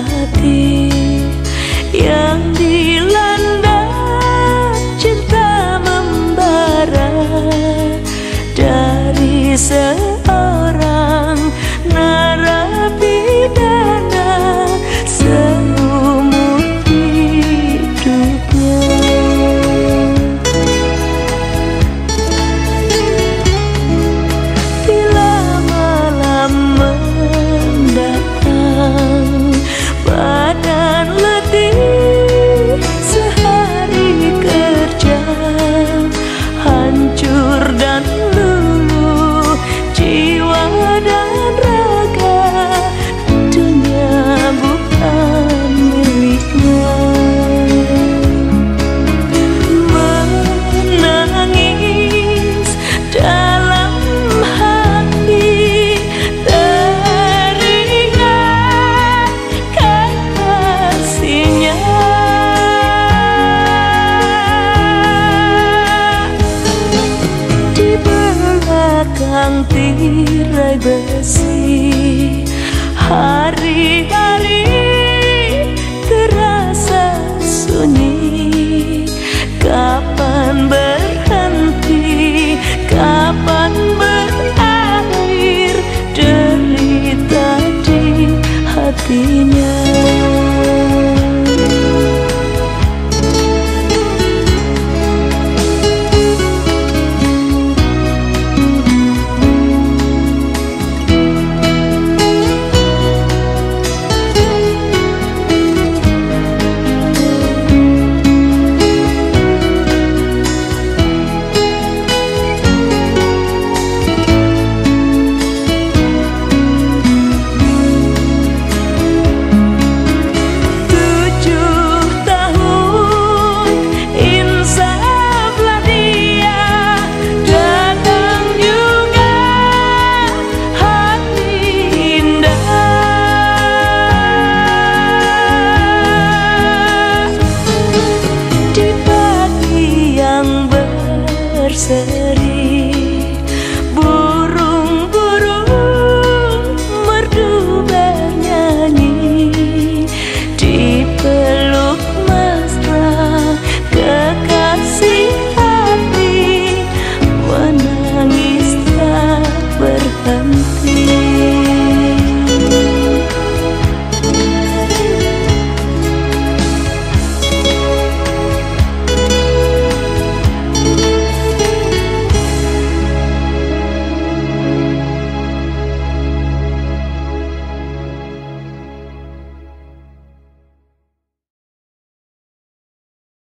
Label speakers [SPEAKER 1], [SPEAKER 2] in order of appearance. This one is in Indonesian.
[SPEAKER 1] hati belakang tirai besi